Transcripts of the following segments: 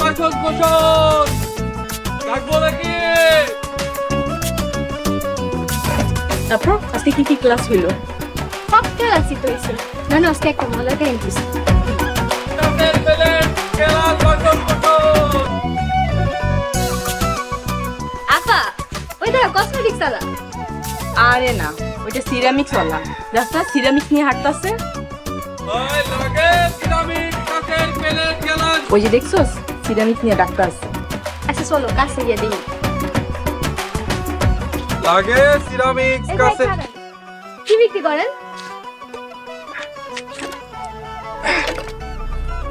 বাসন কোসন রাখব নাকি? তারপর আজকে কি কি ক্লাস হইল? মজার টাইম দিছি কাঠের প্লেট গ্লাস বাসন কোসন আপা ওই দেখো কসমেটিক্স আলা। আরে না ওইটা সিরামিক্স ওয়ালা। রাস্তা সিরামিক্স নিয়ে হাঁটতাছে। ওই যে দেখছোস সিরামিক্স নিয়ে ডাক্তার আছে আচ্ছা চলো কাছে গিয়ে দিই লাগে সিরামিক কাছে। কি বিক্রি করেন?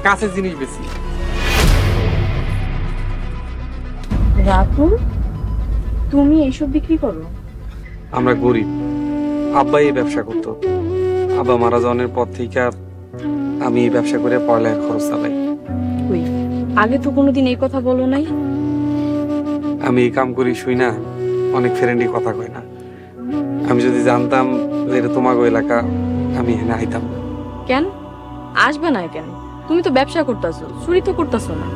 কাছের জিনিস বেশি। রাতুল তুমি এইসব বিক্রি করো। আমরা গরিব। আব্বা এই ব্যবসা করতো। আব্বা মারা যাওয়ার পর থেকে আমি এই ব্যবসা করে পড়ালেখার খরচ চালাই। আগে তো কোনোদিন এই কথা বলো নাই। আমি এই কাম করি শুই না অনেক ফ্রেন্ডই কথা কয় না। আমি যদি জানতাম যে এটা তোমাকে এলাকা আমি এখানে আইতাম। কেন? আসবে না কেন? তুমি তো ব্যবসা করতেছো চুরি তো করতেছো না।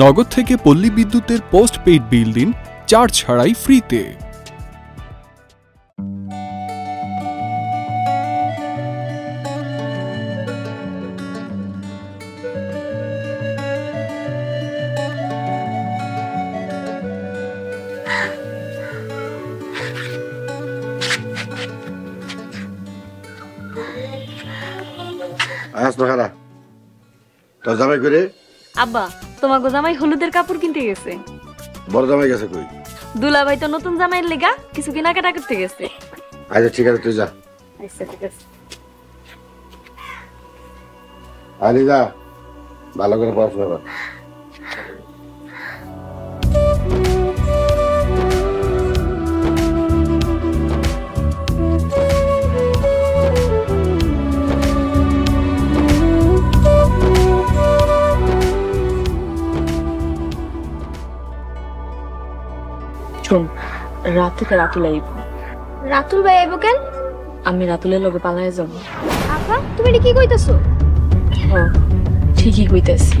নগদ থেকে পল্লী বিদ্যুতের পোস্ট পেইড বিল দিন চার্জ ছাড়াই ফ্রিতে আয়াস নখারা তোর জামাই করে আব্বা তোমার জামাই হলুদের কাপড় কিনতে গেছে। বড় জামাই গেছে কই? দুলাভাই তো নতুন জামাইয়ের লেগা কিছু কেনাকাটা করতে গেছে। আচ্ছা ঠিক আছে তুই যা। আচ্ছা ঠিক আছে। আলিদা ভালো করে পড়াশোনা কর। শোন রাত রাতুল আইব। রাতুল ভাই আইব কেন? আমি রাতুলের লগে পালায় যাব। আপা তুমি এটা কি কইতাছো? হ ঠিকই কইতেছি।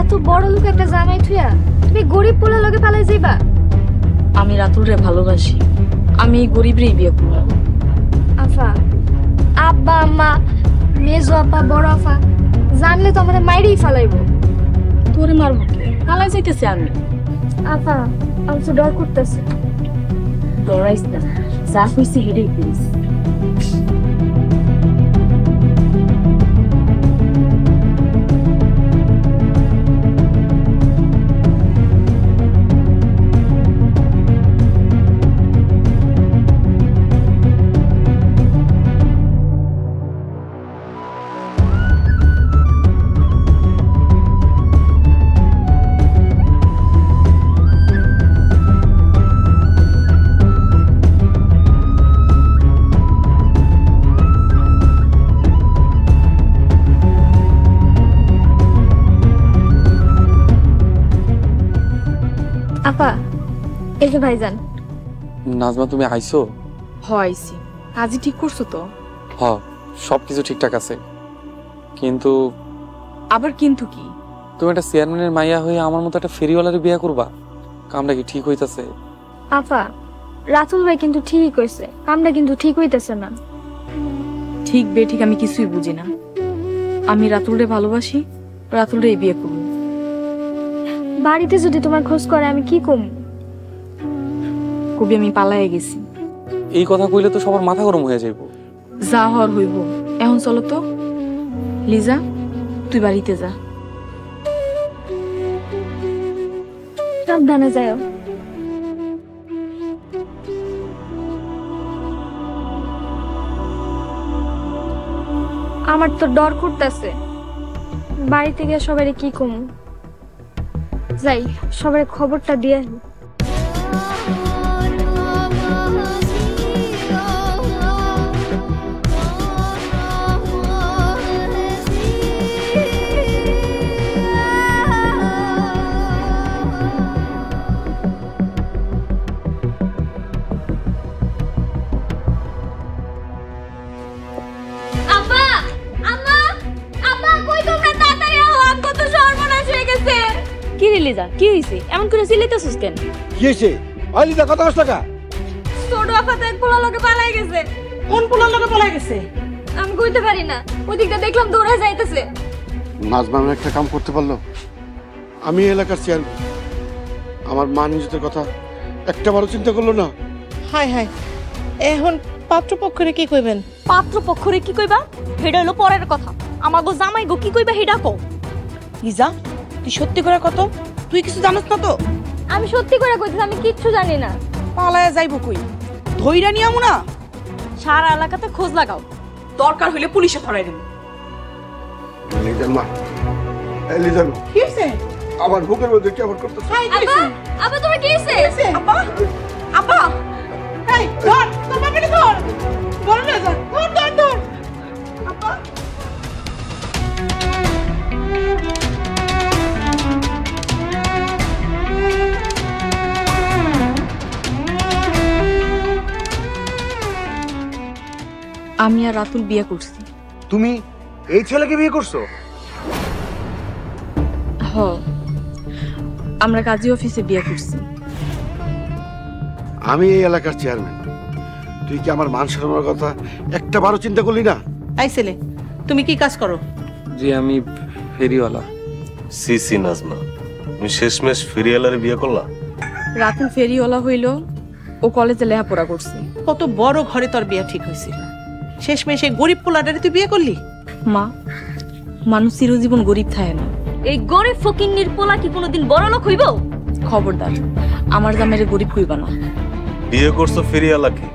এত বড় লোক একটা জামাই থুয়া তুমি গরিব পোলা লগে পালাই যাইবা? আমি রাতুলরে ভালোবাসি। আমি গরিবরেই বিয়ে করব। আফা আব্বা আম্মা মেজো আপা বড় আফা জানলে তো আমাদের মাইরেই ফালাইবো। তোরে মারবো কে? পালায় যাইতেছে আমি। আপা আমি তো ডর করতেছি ডরাইস না যা কইছি হেডেই করিস যে ভাইজান। নাজমা তুমি আইছো? হয়ছি আজই ঠিক করছ তো? হ সব কিছু ঠিকঠাক আছে। কিন্তু আবার কিন্তু কি? তুমি একটা চেয়ারম্যানের মাইয়া হয়ে আমার মতো একটা ফেরিওয়ালারে বিয়ে করবা? কামটা কি ঠিক হইতাছে? আপা রাতুল ভাই কিন্তু ঠিকই কইছে। কামটা কিন্তু ঠিক হইতেছে না। ঠিক বে ঠিক আমি কিছুই বুঝি না। আমি রাতুলরে ভালোবাসি রাতুলরে বিয়ে করব। বাড়িতে যদি তোমার খোঁজ করে আমি কি কম কবি আমি পালায়ে গেছি। এই কথা কইলে তো সবার মাথা গরম হয়ে যাইব। যা হওয়ার হইব। এখন চলো তো। লিজা তুই বাড়িতে যা। সাবধানে যাও। আমার তো ডর করতেছে বাড়িতে গিয়ে সবাই কি কম? যাই সবার খবরটা দিয়ে কি হইছে? এমন করে চিল্লাইতেছিস কেন? কি হয়েছে আলিদা কত কষ্ট টাকা ছোট আপা তো এক পোলা লোকে পালাই গেছে। কোন পোলার লোকে পলাই গেছে? আমি কইতে পারি না। ওদিকটা দেখলাম দৌড়ে যাইতেছে। নাজমা এমন একটা কাম করতে পারল? আমি এলাকার চেয়ারম্যান আমার মা নিজেদের কথা একটা বারো চিন্তা করল না। হাই হাই এখন পাত্রপক্ষরে কি কইবেন? পাত্র পক্ষরে কি কইবা? হেডা হলো পরের কথা। আমাগো জামাই গো কি কইবা হেডা কও? লিজা তুই সত্যি করে কত? তুই কিছু জানিস না তো? আমি সত্যি করে কইতেছি আমি কিচ্ছু জানি না। পালায়া যাইব কই? ধইরা নিয়ামু না? সারা এলাকাতে খোঁজ লাগাও। দরকার হইলে পুলিশে ধরাই দেব। লিজার মা এই লিজার কি হইছে? আমার বুকের মধ্যে কেমন করতেছে? হাই আব্বা আব্বা তুমি কি হইছে? আপা আপা। এই ধর তোর বাবাকে ধর। ধর না যা ধর ধর ধর। আপা আমি আর রাতুল বিয়ে করছি। তুমি এই ছেলেকে বিয়ে করছ? হ। আমরা কাজী অফিসে বিয়ে করছি। আমি এই এলাকার চেয়ারম্যান। তুই কি আমার মান সম্মানের কথা একটা বারো চিন্তা করলি না? এই ছেলে তুমি কি কাজ করো? যে আমি ফেরিওয়ালা। সি সি নাজমা তুমি শেষমেশ ফেরিয়ালারে বিয়ে করলা? রাতুল ফেরিওয়ালা হইল ও কলেজে লেখাপড়া করছে। কত বড় ঘরে তোর বিয়ে ঠিক হয়েছিল। শেষমেশ এই গরিব পোলাটারে তুই বিয়ে করলি? মা মানুষ চিরজীবন গরিব থাকে না। এই গরিব ফকিন্নির পোলা কি কোনোদিন বড় লোক হইব? খবরদার আমার জামাইরে গরিব কইবা না। বিয়ে করছ ফেরিয়ালাকে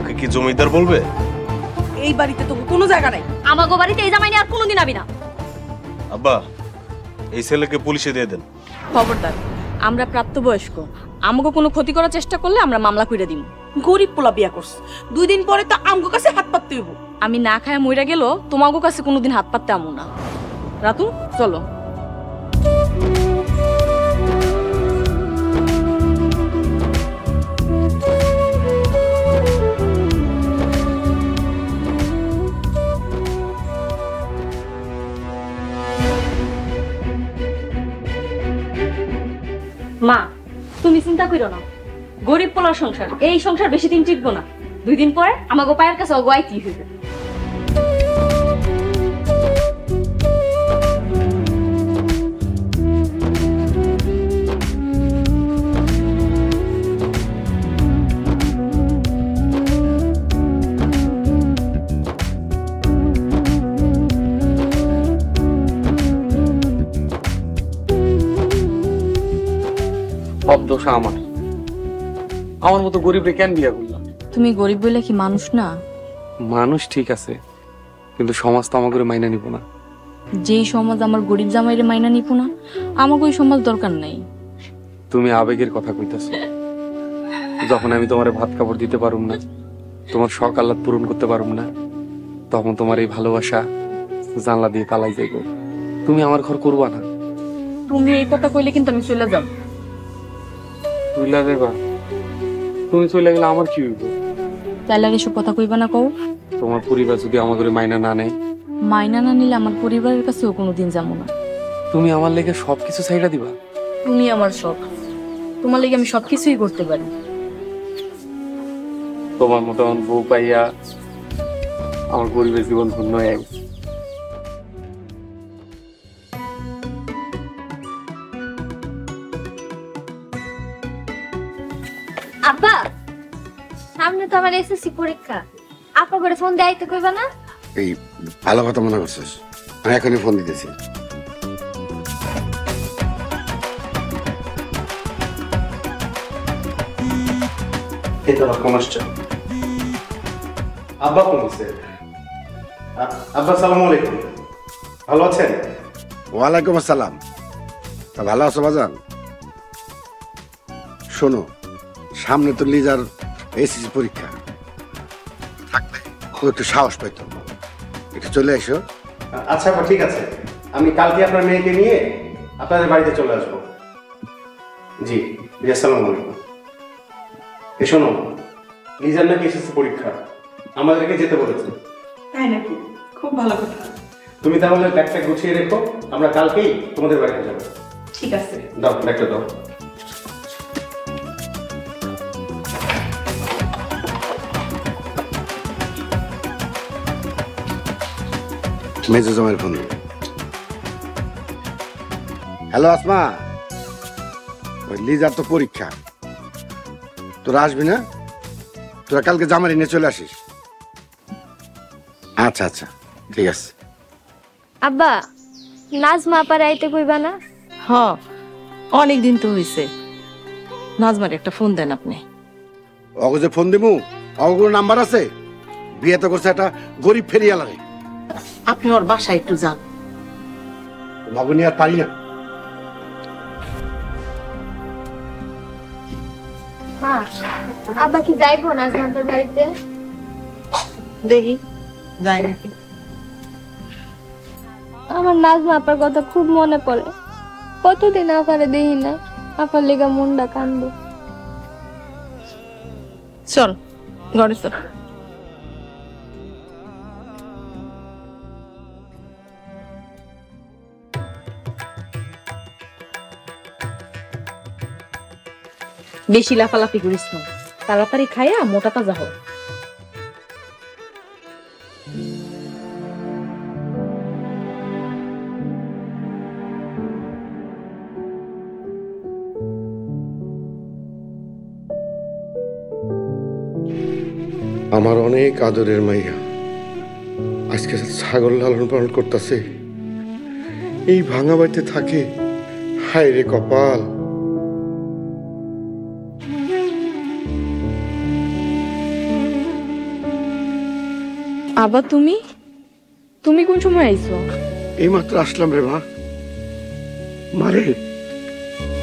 ওকে কি জমিদার বলবে? এই বাড়িতে তো কোনো জায়গা নাই। আমাগো বাড়িতে এই জামাই নিয়ে আর কোনোদিন আবি না। আব্বা এই ছেলেকে পুলিশে দিয়ে দেন। খবরদার আমরা প্রাপ্তবয়স্ক আমাকে কোনো ক্ষতি করার চেষ্টা করলে আমরা মামলা কইরা দিব গরিব পোলা বিয়া করছ। দুই দিন পরে তো আমগো কাছে হাত পাততে হইব। আমি না খায় মইরা গেল তোমাগো কাছে কোনোদিন হাত পাততে আমু না। রাতু চলো। মা তুমি চিন্তা করো না। গরিব পোলার সংসার। এই সংসার বেশি দিন টিকবো না। দুই দিন পরে আমার গোপায়ের কাছে অগোয়াই কি হইবে। দোষ আমার। আমার মতো গরিবরে কেন বিয়ে করলাম? তুমি গরিব বলে কি মানুষ না? মানুষ ঠিক আছে কিন্তু সমাজ তো আমাকে মাইনা নিব না। যেই সমাজ আমার গরিব জামাইরে মাইনা নিব না আমাকে ওই সমাজ দরকার নাই। তুমি আবেগের কথা কইতাছ। যখন আমি তোমার ভাত কাপড় দিতে পারুম না তোমার শখ আহ্লাদ পূরণ করতে পারুম না তখন তোমার এই ভালোবাসা জানলা দিয়ে তালাই যাইব। তুমি আমার ঘর করবা না। তুমি এই কথা কইলে কিন্তু আমি চলে যাব তুইলা দেবা তুমি চলে গেলে আমার কি হইব? তাইলে আর এসব কথা কইবা না কও। তোমার পরিবার যদি আমাদের মাইনা না নেয়? মাইনা না নিলে আমার পরিবারের কাছেও কোনোদিন যাব না। তুমি আমার লেগে সবকিছু ছাইড়া দিবা? তুমি আমার সব। তোমার লেগে আমি সবকিছুই করতে পারি। তোমার মতন বউ পাইয়া আমার গরিবের জীবন ধন্য হয়ে গেছে। এসএসসি পরীক্ষা। আপা করে ফোন দেয় তো কইবা না? এই ভালো কথা মনে করছিস। আমি এখনই ফোন দিতেছি। এই রকম আসছে? আব্বা ফোন দিছে। আব্বা সালাম আলাইকুম। ভালো আছেন? ওয়ালাইকুম আসসালাম। তা ভালো আছো বাজান? শোনো সামনে তো লিজার এসএসসি পরীক্ষা। ও একটু সাহস পাইতো একটু চলে এসো আচ্ছা ঠিক আছে। আমি কালকে আপনার মেয়েকে নিয়ে আপনাদের বাড়িতে চলে আসব। জি জি আসসালামু আলাইকুম। এ শোনো লিজার নাকি এসেছে পরীক্ষা? আমাদেরকে যেতে বলেছে। তাই নাকি? খুব ভালো কথা। তুমি তাহলে ব্যাগটা গুছিয়ে রেখো আমরা কালকেই তোমাদের বাড়িতে যাব। ঠিক আছে। দাও ব্যাগটা দাও। মেজো জামাইয়ের ফোন। হ্যালো আসমা। ওই লিজার তো পরীক্ষা। তোরা আসবি না? তোরা কালকে জামারি নিয়ে চলে আসিস। আচ্ছা আচ্ছা ঠিক আছে। আব্বা নাজমা আপার আইতে কইবা না? হ অনেক দিন তো হয়েছে নাজমার একটা ফোন দেন আপনি। অগো যে ফোন দিমু অগো নাম্বার আছে? বিয়ে তো করছে একটা গরিব ফেরিয়া লাগে আপনি ওর বাসায় একটু যান। বাবু আর পারি না। আব্বা কি যাইবো নাজমার বাড়িতে? দেখি যাই নাকি। আমার নাজমা আপার কথা খুব মনে পড়ে। কতদিন আপারে দেখি না আপার লেগা মুন্ডা কান্দে। চল ঘরে চল। বেশি লাফালাফি করিস না। তাড়াতাড়ি খাইয়া মোটা তাজা হোক আমার অনেক আদরের মাইয়া। আজকে ছাগল লালন পালন করতেছে। এই ভাঙা বাড়িতে থাকে, হায় রে কপাল। আবার তুমি? তুমি কোন সময় আইছো? এই মাত্র আসলাম রে মা। মারে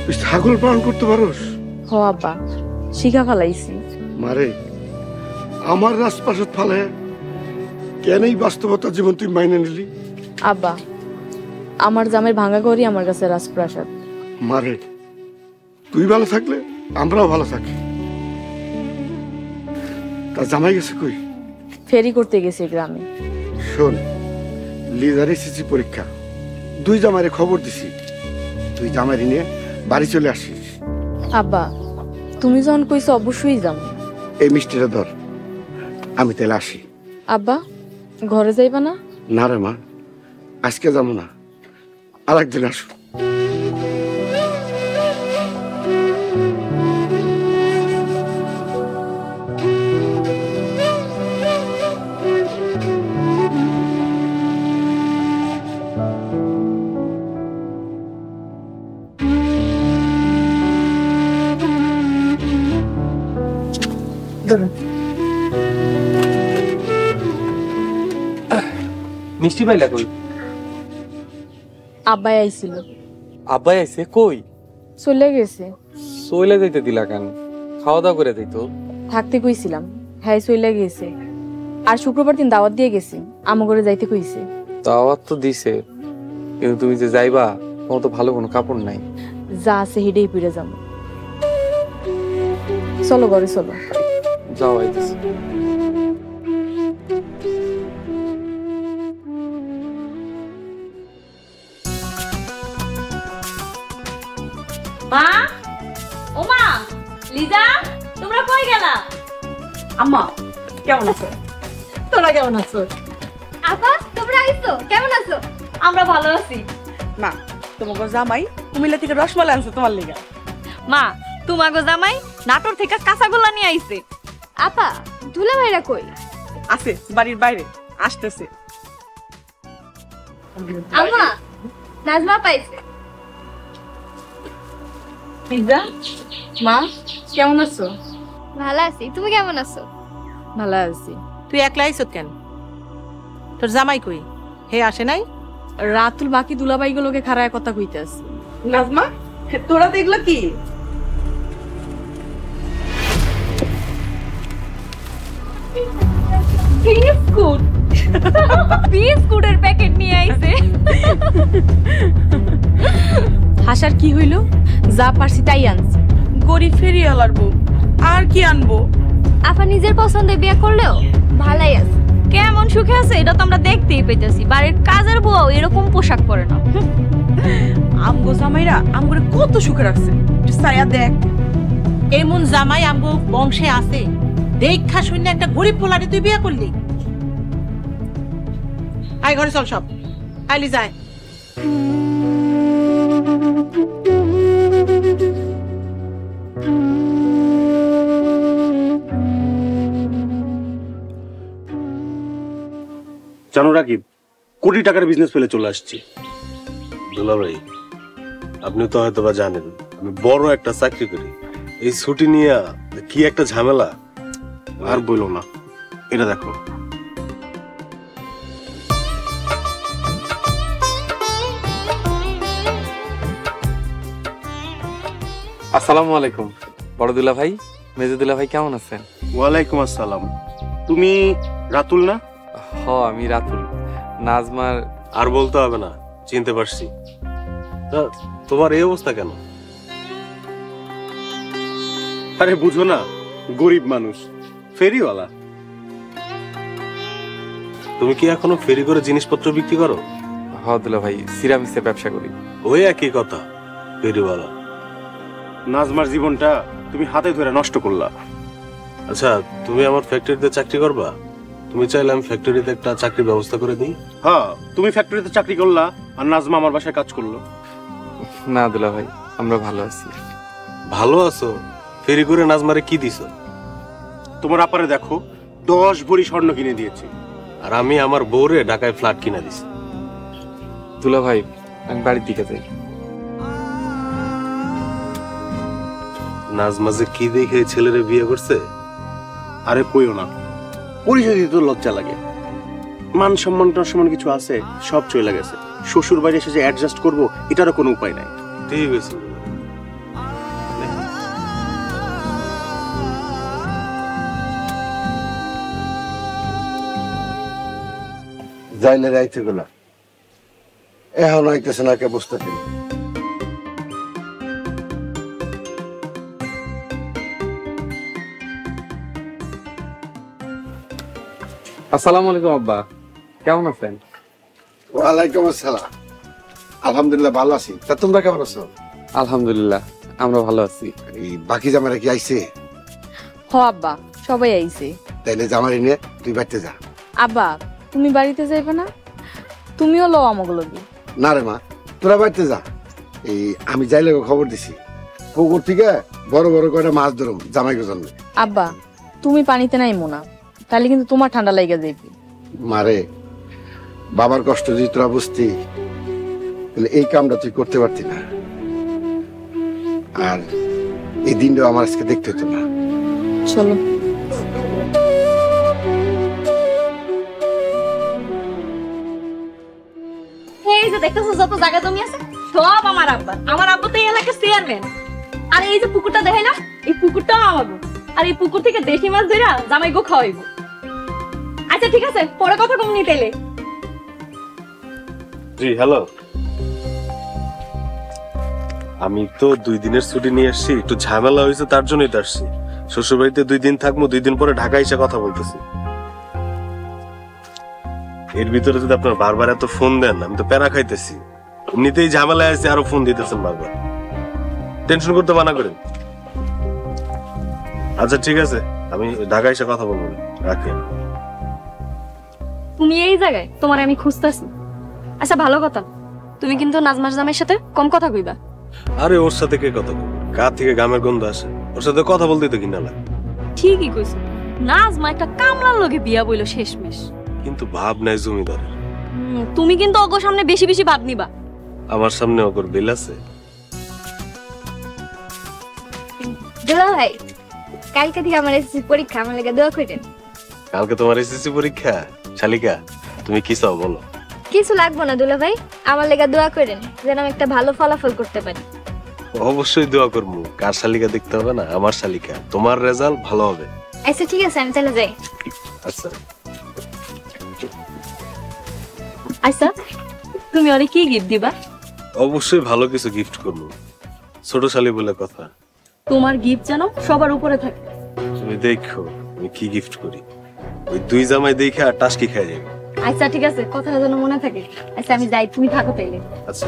তুই ছাগল পালন করতে পারোস? হ আব্বা শিখা ফেলাইছি। মারে আমার রাজপ্রাসাদ ফালে কেন এই বাস্তবতার জীবন তুই মাইনে নিলি? আব্বা আমার জামের ভাঙা করি আমার কাছে রাজপ্রাসাদ। মারে তুই ভালো থাকলে আমরাও ভালো থাকি। তা জামাই গেছে কই? ফেরি করতে গেছি গ্রামে। শোন লিজার এসেছি পরীক্ষা। দুই জামাইরে খবর দিছি। তুই জামারি নিয়ে বাড়ি চলে আসিস। আব্বা তুমি যখন কইছো অবশ্যই যাম এই মিষ্টিটা ধর আমি তাহলে আসি। আব্বা ঘরে যাইবা না? না রে মা আজকে যাব না। আর একদিন মিষ্টি পাইলা কই? আব্বাই আইছিল। আব্বাই আইছে কই? চলে গেছে। সইলে যাইতে দিলা কেন? খাওয়া দাওয়া করে দিত থাকতে কইছিলাম। হ্যাঁ চলে গেছে। আর শুক্রবার দিন দাওয়াত দিয়ে গেছি। আমো করে যাইতে কইছে। দাওয়াত তো দিছে। কিন্তু তুমি যে যাইবা তোমার তো ভালো কোনো কাপড় নাই। যা আছে হিডেই পিড়ে যাব। চলো ঘরে চলো। যাও আইতেছে মা? ও মা লিজা তোমরা কই গেলা? আম্মা কেমন আছো? তোরা কেমন আছো? আপা তোমরা আইছো? কেমন আছো? আমরা ভালো আছি। না তোমাকে জামাই কুমিল্লা থেকে রসমালাই আনছে তোমার লেগে। মা তোমাগো জামাই নাটোর থেকে কাঁচাগোল্লা নিয়ে আইছে। আপা দুলা ভাইরা কই? আছে বাড়ির বাইরে আসতেছে। আম্মা নাজমা পাইছে। পিজা মা কেমন আছো? ভালো আছি তুমি কেমন আছো? ভালো আছি। তুই একলা আইছো কেন? তোর জামাই কই? হে আসে নাই? রাতুল বাকি দুলাবাইগুলোকে খারায় কথা কইতে আছে নাজমা তোরা তো এগুলো কি? বিস্কুট। বিস্কুটের প্যাকেট নিয়ে আইছে। হাসার কি হইল? যা পারছি তাই আনছি। গরিব ফেরিওয়ালার বউ আর কি আনব? আপা নিজের পছন্দে বিয়ে করলেও ভালাই আছে। কেমন সুখে আছে এটা তো আমরা দেখতেই পেতেছি বাড়ির কাজের বউ এরকম পোশাক পরে না। আমগো জামাইরা আমগরে কত সুখে রাখছে। ছায়া দেখ। এমন জামাই আমগো বংশে আছে। দেখা শূন্য একটা গরিব পোলারে তুই বিয়ে করলি। আয় ঘরে চল সব। আইলি যায় জানো রাকিব কোটি টাকার বিজনেস ফেলে চলে আসছি। দুলা ভাই আপনি তো হয়তো বা জানেন আমি বড় একটা চাকরি করি। এই ছুটি নিয়ে কি একটা ঝামেলা? আর বইলো না। এটা দেখো। আসসালামু আলাইকুম। বড় দুলা ভাই মেজে দুলা ভাই কেমন আছেন? ওয়ালাইকুম আসসালাম। তুমি রাতুল না? হ আমি রাতুল। নাজমার আর বলতে হবে না চিনতে পারছি। তা, তোমার এই অবস্থা কেন? আরে বুঝো না গরিব মানুষ। ফেরিওয়ালা? তুমি কি এখনও ফেরি করে জিনিসপত্র বিক্রি করো? হ দুলা ভাই সিরামিক্সের ব্যবসা করি। ওই একই কথা ফেরিওয়ালা। নাজমার জীবনটা তুমি হাতে ধরে নষ্ট করলা। আচ্ছা তুমি আমার ফ্যাক্টরিতে চাকরি করবা? তুমি চাইলে আমি ফ্যাক্টরিতে একটা চাকরির ব্যবস্থা করে দিই। হ্যাঁ তুমি ফ্যাক্টরিতে চাকরি করলা আর নাজমা আমার বাসায় কাজ করল। না দুলা ভাই আমরা ভালো আছি। ভালো আছো? ফেরি করে নাজমারে কি দিছো? তোমার আপারে দেখো দশ ভরি স্বর্ণ কিনে দিয়েছে। আর আমি আমার বউরে ঢাকায় ফ্ল্যাট কিনে দিছি। দুলা ভাই আমি বাড়ির দিকে যাই। নাজমা যে কি দেখে ছেলেরে বিয়ে করছে? আরে কইও না। পরিচয় দিতে লজ্জা লাগে। মান সম্মান টান সম্মান কিছু আছে সব চলে গেছে। শ্বশুর বাড়ি এসে যে অ্যাডজাস্ট করব এটারও কোনো উপায় নাই। ঠিক আছে। যাইলে রাইতে গুলা এখন আইতেছে না কে বুঝতে পারি আসসালামু আলাইকুম আব্বা। কেমন আছেন? ওয়ালাইকুম আসসালাম। আলহামদুলিল্লাহ ভালো আছি। তা তোমরা কেমন আছো? আলহামদুলিল্লাহ আমরা ভালো আছি। এই বাকি জামাইরা কি আইছে? হ আব্বা সবাই আইছে। তাইলে জামাই নিয়ে তুই বাড়িতে যা। আব্বা তুমি বাড়িতে যাইবে না? তুমিও লও আমাকে লবি না রে মা তোরা বাড়িতে যা। এই আমি যাইলে খবর দিছি। পুকুর থেকে বড় বড় করে মাছ ধরুম জামাইকে জন্য আব্বা তুমি পানিতে নাই মোনা তাহলে কিন্তু তোমার ঠান্ডা লাইগা যাইবে। মারে বাবার কষ্ট যদি তোরা বুঝতি তাহলে এই কামটা তুই করতে পারতি না। আর এই দিনটা আমার আজকে দেখতে হতো না। চলো। দেখতেছো যত জায়গা জমি আছে? সব আমার আব্বা। আমার তো এই এলাকার চেয়ারম্যান আর এই যে পুকুরটা দেখাই না, এই পুকুরটাও আর এই পুকুর থেকে দেশি মাছ জামাই গো খাওয়াইবো। আচ্ছা ঠিক আছে, পরে কথা জি হ্যালো আমি তো দুই দিনের ছুটি নিয়ে আসছি, একটু ঝামেলা হয়েছে, তার জন্যই তো আসছি। শ্বশুর বাড়িতে দুই দিন থাকব, দুই দিন পরে ঢাকা এসে কথা বলতেছি। এর ভিতরে যদি আপনার বারবার এত ফোন দেন আমি তো প্যারা খাইতেছি। এমনিতেই ঝামেলায় আছে আরও ফোন দিতেছেন বারবার। টেনশন করতে মানা করেন। আচ্ছা ঠিক আছে। আমি ঢাকা এসে কথা বলব। রাখি। তুমি এই জায়গায় তোমার আমি খুঁজতেছি। আচ্ছা ভালো কথা। তুমি কিন্তু নাজমার জামের সাথে কম কথা কইবা। আরে ওর সাথে কে কথা বলব কার থেকে গামের গন্ধ আসে? ওর সাথে কথা বলতে তো কিনা লাগে। ঠিকই কইছো। নাজমা একটা কামলার লগে বিয়া বইলো শেষমেশ। কিন্তু ভাব নাই জমিদার তুমি কিন্তু অগো সামনে বেশি বেশি ভাব নিবা। আমার সামনে ওর বিল আছে। দুলা ভাই কালকে থেকে আমার এসএসসি পরীক্ষা আমার লেগে দোয়া করেন কালকে তোমার এসএসসি পরীক্ষা? শালিকা তুমি কি চাও বলো? কিছু লাগবো না দুলা ভাই আমার লেগে দোয়া করেন যেন আমি একটা ভালো ফলাফল করতে পারি। অবশ্যই দোয়া করব। কার শালিকা দেখতে হবে না? আমার শালিকা। তোমার রেজাল্ট ভালো হবে। আচ্ছা ঠিক আছে আমি চলে যাই। আচ্ছা। আচ্ছা তুমি ওরে কি গিফট দিবা? অবশ্যই ভালো কিছু গিফট করব। ছোট শালি বলে কথা। তোমার গিফট যেন সবার উপরে থাকে। তুমি দেখো আমি কি গিফট করি। ওই দুই জামাই দেখে আর টাসকি খাই যাবে। আচ্ছা ঠিক আছে কথাটা যেন মনে থাকে। আচ্ছা আমি যাই তুমি থাকো তাইলে। আচ্ছা।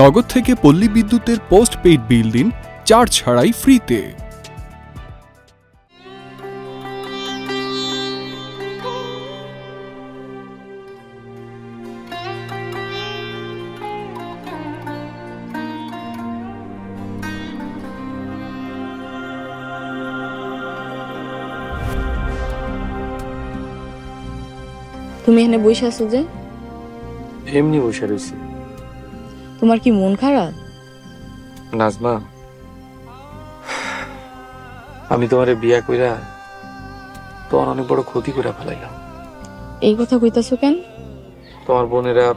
নগদ থেকে পল্লী বিদ্যুতের পোস্ট পেইড বিল দিন চার্জ ছাড়াই ফ্রিতে। তুমি এখানে বসে আছো যে? এমনি বসে রয়েছি। তোমার কি মন খারাপ? নাজমা আমি তোমারে বিয়া কইরা তোমার অনেক বড় ক্ষতি করে ফেলাইলাম। এই কথা কইতাছো কেন? তোমার বোনেরা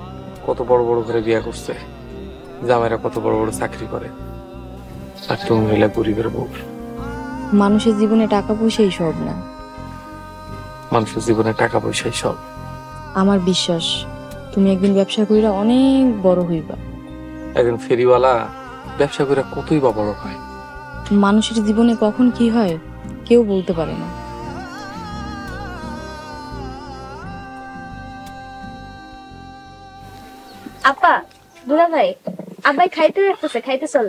কত বড় বড় করে বিয়া করছে জামাইরা কত বড় বড় চাকরি করে আর তুমি হইলা গরিবের বউ। মানুষের জীবনে টাকা পয়সাই সব না। মানুষের জীবনে টাকা পয়সাই সব। আমার বিশ্বাস তুমি একদিন ব্যবসা কইরা অনেক বড় হইবা। একজন ফেরিওয়ালা ব্যবসা করে কতই বা বড় হয়। মানুষের জীবনে কখন কি হয় কেউ বলতে পারে না। আপা দুলা ভাই আব্বাই খাইতে রাখতেছে খাইতে চল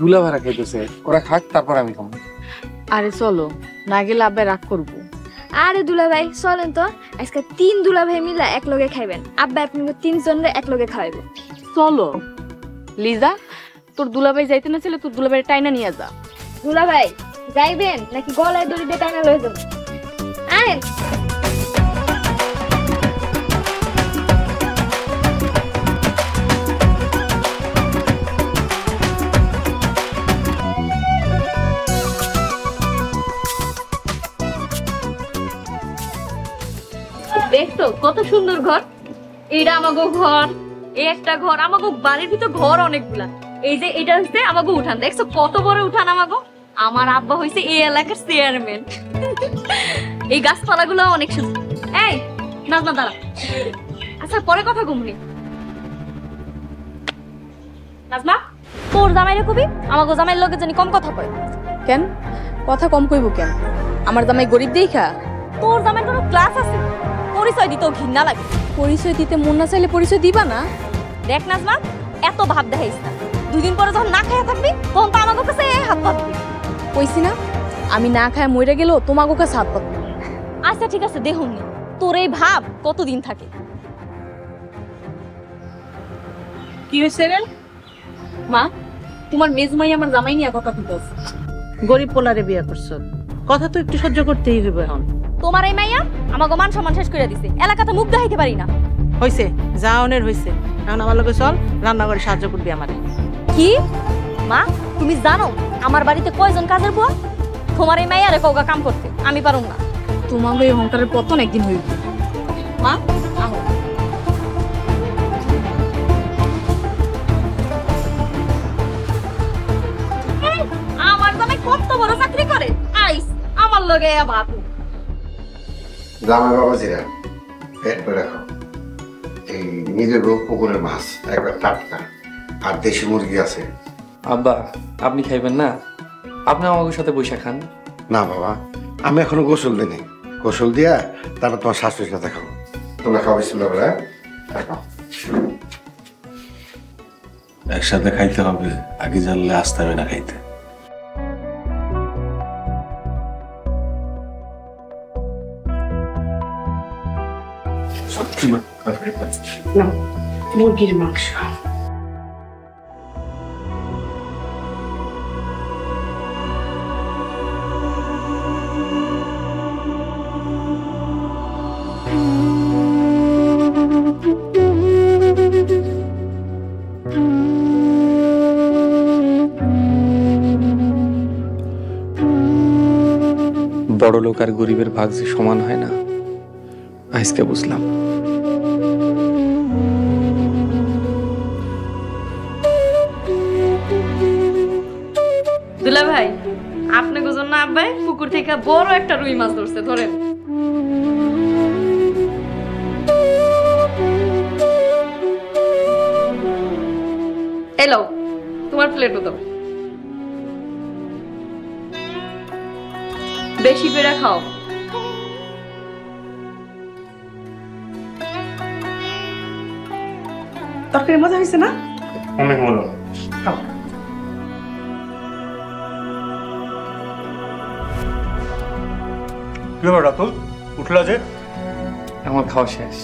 দুলা ভাড়া খাইতেছে ওরা খাক তারপর আমি খাব। আরে চলো না গেলে আব্বা রাগ করব। আরে দুলা ভাই চলেন তো আজকে তিন দুলা ভাই মিলা এক লগে খাইবেন। আব্বা আপনি তিনজন এক লগে খাওয়াইবো। চলো লিজা তোর দুলাভাই যাইতে না ছিল তোর দুলাভাই টাইনা নিয়ে যা। দুলাভাই, যাইবেন? নাকি গলায় দড়ি দিয়ে টাইনা লয়ে যাবেন আয়েন দেখছ, কত সুন্দর ঘর। এইটা আমাগো ঘর, এই একটা ঘর, আমাগো বাড়ির ভিতর ঘর অনেকগুলা। এই যে এটা হচ্ছে আমাগো উঠান দেখছ? কত বড় উঠান আমাগো? আমার আব্বা হইছে এই এলাকার চেয়ারম্যান এই গাছপালাগুলো অনেক সুন্দর। এই নাজমা দাঁড়া। আচ্ছা পরে কথা ঘুমনি নাজমা তোর জামাইরে কবি? আমাগো জামাইয়ের লোকের জানি কম কথা কয়। কেন? কথা কম কইব কেন? আমার জামাই গরিব দেখা? তোর জামাইয়ের কোনো ক্লাস আছে? পরিচয় দিতেও ঘৃণা লাগে। পরিচয় দিতে মন না চাইলে পরিচয় দিবা না। দেখ নাজমা এত ভাব দেখাইস না। দুই দিন পরে যখন না খাইয়া থাকবি তখন তো আমাকে কাছে হাত পাতবি। কইছি না আমি না খায় মইরা গেলেও তোমাকে কাছে হাত পাতবো। আচ্ছা ঠিক আছে দেহুনি তোর এই ভাব কতদিন থাকে? কি হয়েছে রে? মা তোমার মেজমাই আমার জামাই নিয়ে কথা কইতাছে। গরিব পোলারে বিয়ে করছ। কথা তো একটু সহ্য করতেই হবে এখন। তোমার এই মাইয়া আমাকে মান সম্মান শেষ করে দিছে। এলাকাতে মুখ দেখাইতে পারি না। হইছে যা অনের হয়েছে এখন আমার লগে চল রান্নাঘরে সাহায্য করবি আমারে। কি? মা তুমি জানো আমার বাড়িতে কয়জন কাজের বুয়া তোমার এই মাইয়ারে কৌকা কাম করতে আমি পারুম না। তোমার এই অহংকারের পতন একদিন হইব। মা আহো। আমার জামাই কত বড় চাকরি করে। আইস আমার লগে ভাত জামাই বাবাজিরা পেট করে রাখো। এই নিজের রোগ পুকুরের মাছ একবার টাটকা। আর দেশি মুরগি আছে। আব্বা আপনি খাইবেন না? আপনি আমাদের সাথে বৈশা খান। না বাবা আমি এখনও গোসল দিইনি। গোসল দিয়া তারপর তোমার শাশুড়ির সাথে খাব। তোমরা বিসমিল্লাহ বলে হ্যাঁ? একসাথে খাইতে হবে আগে জানলে আসতে হবে না খাইতে। মুরগির মাংস। বড় লোক আর গরিবের ভাগ যে সমান হয় না, আজকে বুঝলাম। দুলা ভাই আপনি গোজন না আব্বাই পুকুর থেকে বড় একটা রুই মাছ ধরছে, ধরেন। এলো, তোমার প্লেটও দাও। বেশি করে খাও। তরকারি মজা হয়েছে না? অনেক ভালো খাও। কি ব্যাপার রাতুল? উঠলা যে? আমার খাওয়া শেষ।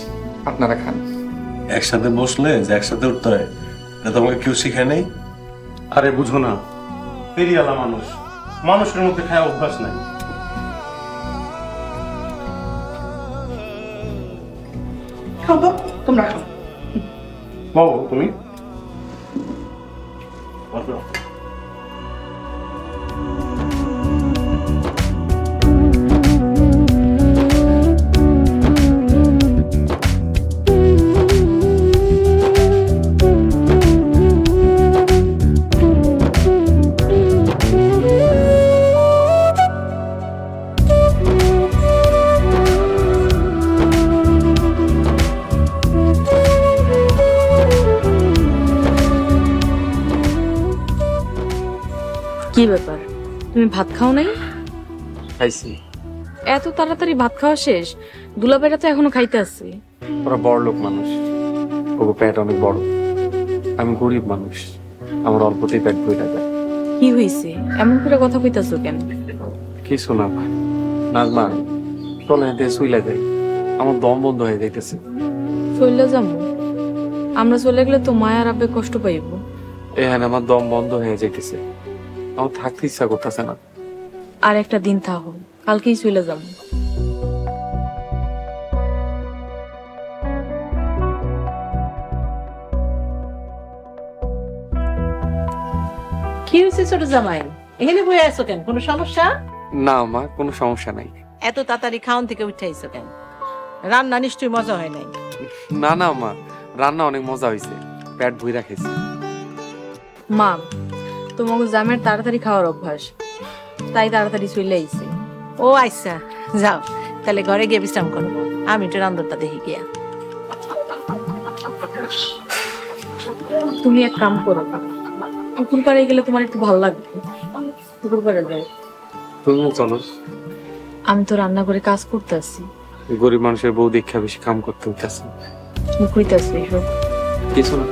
আপনারা খান। একসাথে বসলে যে একসাথে উঠতে হয় এটা তোমাকে কেউ শিখে নেই। আরে বুঝো না পেরিয়ালা মানুষ। মানুষের মধ্যে খায় অভ্যাস নাই। কি ব্যাপার? তুমি ভাত খাও নাই? খাইছি। এত তাড়াতাড়ি ভাত খাওয়া শেষ? দুলাভাইরা তো এখনও খাইতে আছে। ওরা বড় লোক মানুষ। ওগো পেট অনেক বড়। আমি গরিব মানুষ। আমার অল্পতেই পেট বইটা যায়। কি হইছে? এমন করে কথা কইতাছো কেন? কিছু না। ভাই নাজমা চলে হেঁটে শুইলা যাই। আমার দম বন্ধ হয়ে যাইতেছে। চলে যাব আমরা চলে গেলে তো মায়ার আবে কষ্ট পাইব। এখানে আমার দম বন্ধ হয়ে যাইতেছে। আমার থাকতে ইচ্ছা করতেছে না। আর একটা দিন থাকো কালকেই চলে যাব। কি হয়েছে ছোট জামাই? এখানে বয়ে আছো কেন? কোনো সমস্যা? না মা কোনো সমস্যা নাই। এত তাড়াতাড়ি খাওন থেকে উঠে আইছো কেন? রান্না নিশ্চয়ই মজা হয় নাই। না না মা রান্না অনেক মজা হয়েছে। পেট ভুই রাখেছি মা তোমাকে জামের তাড়াতাড়ি খাওয়ার অভ্যাস। তাই তাড়াতাড়ি চলে আইছে। ও আচ্ছা যাও তাহলে ঘরে গিয়ে বিশ্রাম করব আমি একটু রান্নাটা দেখি গিয়া। তুমি এক কাম করো। পুকুর পাড়ে গেলে তোমার একটু ভালো লাগবে। পুকুর পাড়ে যাও। তুমি চলো। আমি তো রান্না করে কাজ করতে আসছি গরিব মানুষের বউ দীক্ষা বেশি কাম করতে হইতেছে। মুখ হইতেছে এসব? কিছু না।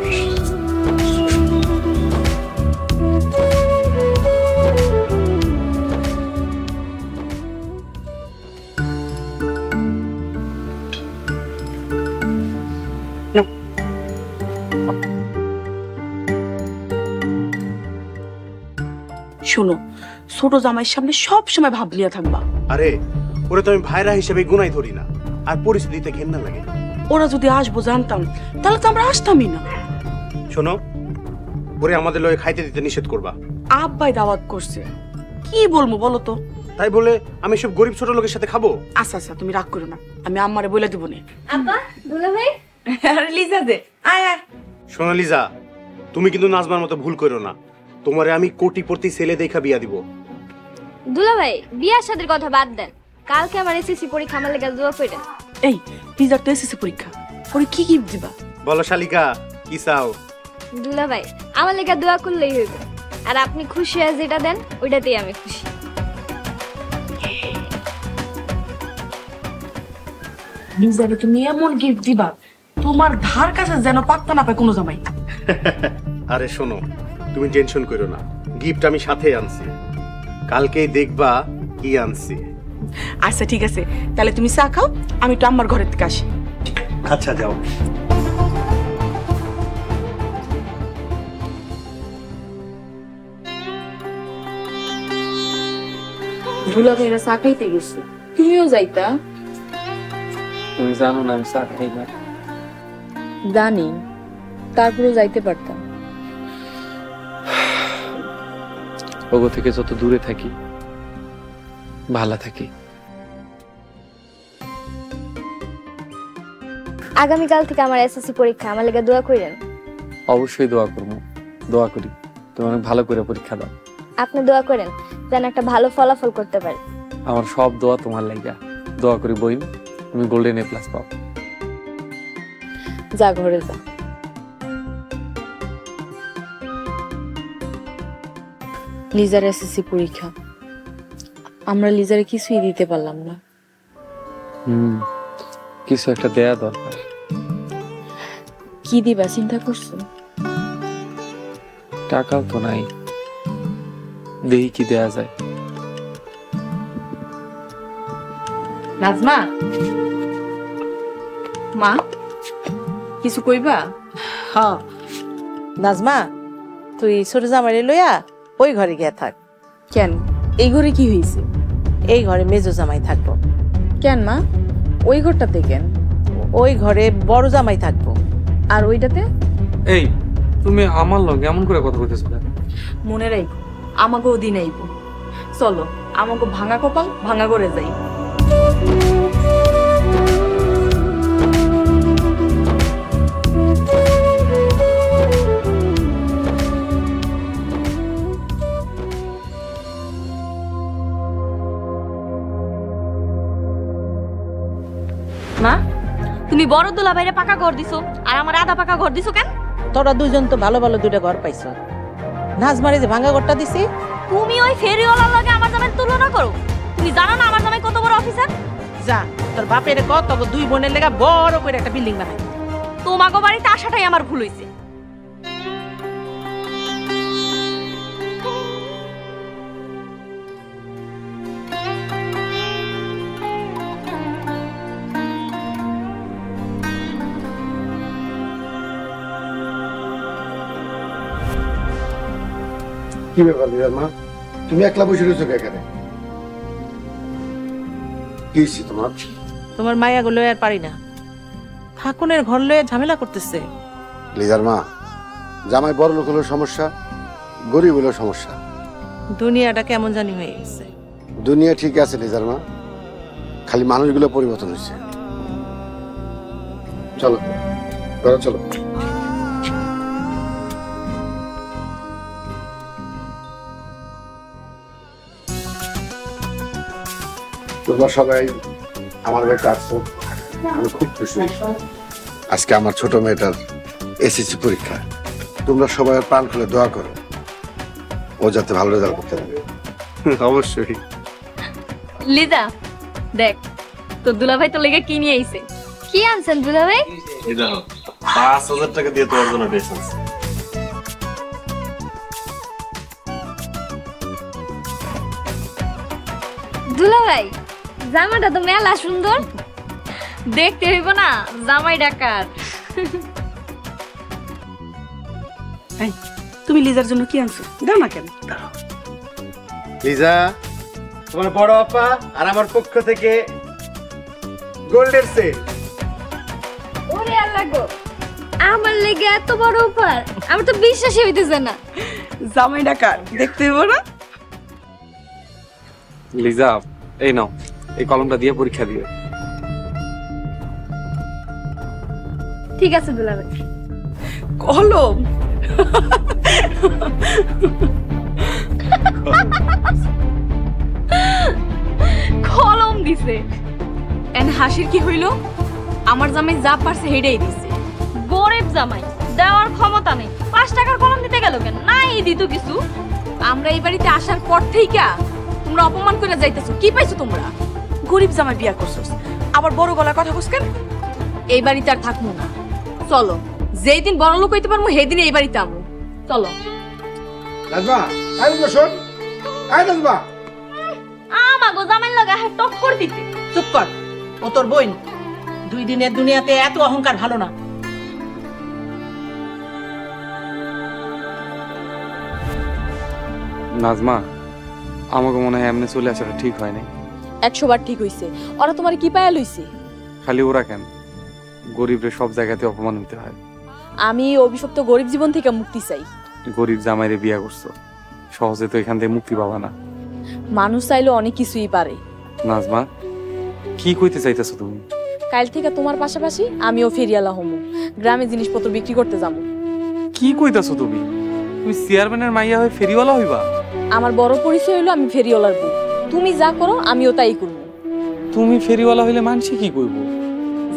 ছোট জামাইয়ের সামনে সব সময় ভাবলিয়া থাকবা। আরে ওরে তো আমি ভাইরা হিসেবে গুনাই ধরি না। আর পরিস্থিতিতে ঘেন্না লাগে। ওরা যদি আসব জানতাম তাহলে তো আমরা আসতামই না। শোনো ওরে আমাদের লয়ে খাইতে দিতে নিষেধ করবা। আব্বাই দাওয়াত করছে। কি বলব বলো তো? তাই বলে আমি সব গরিব ছোট লোকের সাথে খাব? আচ্ছা আচ্ছা তুমি রাগ করো না। আমি আম্মারে বলে দিব না। আব্বা দুলা ভাই? আরে লিজা দে। আয় আয়। শোনো লিজা তুমি কিন্তু নাজমার মতো ভুল করো না। তোমারে আমি কোটিপতি ছেলে দেখা বিয়া দিব। দুলা ভাই বিয়ার সাদের কথা বাদ দেন। কালকে আমার এসএসসি পরীক্ষা আমার লেগে দোয়া কইরেন এই লিজার তো এসেছে পরীক্ষা। পরে কি গিফট দিবা বলো শালিকা কি চাও? দুলা ভাই আমার লেগে দোয়া করলেই হইব। আর আপনি খুশি হয়ে যেটা দেন ওইটাতেই আমি খুশি। তুমি এমন গিফট দিবা তোমার ধার কাছে যেন পাত্তা না পায় কোনো জামাই। আরে শোনো তুমি টেনশন করো না। গিফট আমি সাথে আনছি। কালকেই দেখবা কি আনছি। আচ্ছা ঠিক আছে। তাহলে তুমি চা খাও আমি তো আমার ঘরের থেকে আসি। আচ্ছা যাও। দুলা ভাইরা চা খাইতে গেছে। তুমিও যাইতা? তুমি জানো না আমি চা খাই না। জানি তারপরেও যাইতে পারতাম। ওগো থেকে যত দূরে থাকি ভালো থাকি। আগামীকাল থেকে আমার এসএসসি পরীক্ষা আমার লেগে দোয়া করেন অবশ্যই দোয়া করব দোয়া করি। তুমি অনেক ভালো করে পরীক্ষা দাও। আপনি দোয়া করেন যেন একটা ভালো ফলাফল করতে পারি। আমার সব দোয়া তোমার লাইগা দোয়া করি বইন তুমি গোল্ডেন এ প্লাস পাও। যা ঘরে যা। লিজার এসএসসি পরীক্ষা। আমরা লিজারে কিছুই দিতে পারলাম না। হুম কিছু একটা দেয়া দরকার। কি দিবা চিন্তা করছ? টাকাও তো নাই। দেখি কি দেয়া যায়। নাজমা? মা কিছু কইবা? হ নাজমা তুই ছোট জামাইরে লইয়া ওই ঘরে গিয়া থাক। কেন? এই ঘরে কি হয়েছে এই ঘরে মেজো জামাই থাকব। কেন মা? ওই ঘরটাতে কেন? ওই ঘরে বড় জামাই থাকব। আর ওইটাতে? এই তুমি আমার লগে এমন করে কথা কইতেছো কেন? মনে রাখো আমাকেও দিন আইব। চলো আমাকে ভাঙা কপাল ভাঙা করে যাই। তুমি বড় দুলা বাইরে পাকা ঘর দিছো আর আমার আধা পাকা ঘর দিছো কেন? তোরা দুজন তো ভালো ভালো দুটো ঘর পাইছ। নাজমারে যে ভাঙা ঘরটা দিছি। তুমি ওই ফেরিওয়ালার লগে আমার জামাই তুলনা করো। তুমি জানো না আমার জামাই কত বড় অফিসার? যা তোর বাপের কত দুই বোনের লেগা বড় করে একটা বিল্ডিং বানাই। তোমাগো বাড়িতে আসাটাই আমার ভুল হইছে। কি ব্যাপার লিজার মা? তুমি একলা বসে রয়েছো এখানে? কি তোমার? তোমার মায়া গুলো আর পারি না। ঠাকুরের ঘর লয়ে ঝামেলা করতেছে। লিজার মা জামাই বড় লোক হলো সমস্যা গরিব হলো সমস্যা। দুনিয়াটা কেমন জানি হয়ে গেছে। দুনিয়া ঠিক আছে লিজার মা খালি মানুষগুলো পরিবর্তন হয়েছে। চলো চলো। তোমরা সবাই আমার বাড়িতে আসছো আমি খুব খুশি। আজকে আমার ছোট মেয়েটার এসএসসি পরীক্ষা। তোমরা সবাই প্রাণ খুলে দোয়া করো। ও যাতে ভালো রেজাল্ট করতে পারে। অবশ্যই। লিজা দেখ তোর দুলাভাই তো লেগে কি নিয়ে আইছে? কি আনছেন দুলা ভাই এই দেখো পাঁচ হাজার টাকা দিয়ে তোমার জন্য ড্রেস আনছি। জামাটা তো মেলা সুন্দর। দেখতে হইব না জামাই ডাকার তুমি লিজার জন্য কি আনছো? দাও না কেন? লিজা তোমার বড় আপা আর আমার পক্ষ থেকে গোল্ডের সেট। ওরে আল্লাহ গো আমার লেগে এত বড় উপহার আমার তো বিশ্বাসই হইতেছে না। জামাই ডাকার দেখতে হইব না? লিজা এই নাও। এই কলমটা দিয়ে পরীক্ষা দিও। ঠিক আছে দুলা কলম? কলম দিছে। এন হাসির কি হইল? আমার জামাই যা পারছে হেডেই দিছে। গরিব জামাই দেওয়ার ক্ষমতা নেই। পাঁচ টাকার কলম দিতে গেল কেন? নাই দিত কিছু। আমরা এই বাড়িতে আসার পর থেকে তোমরা অপমান করে যাইতেছো। কি পাইছো তোমরা? গরিব জামাই বিয়া করছস। আবার বড় গলার কথা বুঝকেন এই বাড়িতে আর থাকব না। চলো যেই দিন বড় লোক হইতে পারব সেই দিন এই বাড়িতে আমু চলো। নাজমা আই নাজমা শোন। আই নাজমা। আমাগো জামাই লাগা হ্যাঁ টক্কর দিতে। চুপ কর ও তোর বোন। দুই দিনের দুনিয়াতে এত অহংকার ভালো না। নাজমা আমাকে মনে হয় এমনি চলে আসাটা ঠিক হয় নাই। একশো বার ঠিক হইছে। ওরা তোমার কি পায়া লইছে? খালি ওরা কেন? গরিবরে সব জায়গাতে অপমান হতে হয়। আমি অভিশপ্ত গরিব জীবন থেকে মুক্তি চাই। গরিব জামাইরে বিয়া করছ। সহজে তো এখান থেকে মুক্তি পাবা না। মানুষ চাইলে অনেক কিছুই পারে। নাজমা কি কইতে চাইতেছো তুমি? কাল থেকে তোমার পাশাপাশি আমিও ফেরিয়ালা হমু। গ্রামে জিনিসপত্র বিক্রি করতে যাব। কি কইতাছো তুমি? তুমি চেয়ারম্যানের মাইয়া হয়ে ফেরিওয়ালা হইবা? আমার বড় পরিচয় হলো আমি ফেরিওয়ালার বউ। তুমি যা করো আমিও তাই করব। তুমি ফেরিওয়ালা হইলে মানসি কি কইব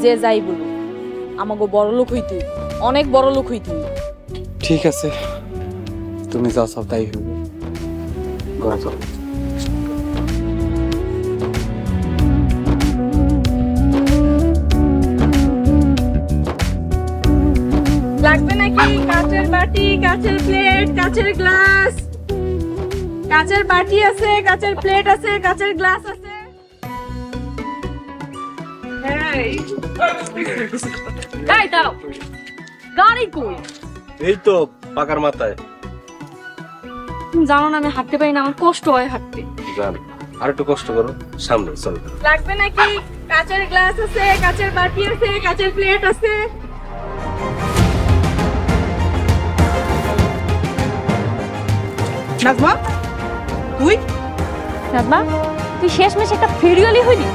যে যাই বলুক আমাকে বড় লোক হইতে অনেক বড় লোক হইতে ঠিক আছে তুমি যাও সব তাই হইব। ঘরে লাগবে নাকি কাচের বাটি কাচের প্লেট কাচের গ্লাস কাচের বাটি আছে কাচের প্লেট আছে কাচের গ্লাস আছে। এই। দাঁড়াও গাড়ি কই? এই তো পাকার মাথায়। তুমি জানো না আমি হাঁটতে পারি না আমার কষ্ট হয় হাঁটতে। জান আর একটু কষ্ট করো সামনে চল। লাগবে নাকি? কাচের গ্লাস আছে কাচের বাটি আছে কাচের প্লেট আছে। নাজমা? তুই রাজমা তুই শেষমেশ একটা ফেরিওয়ালি হইলি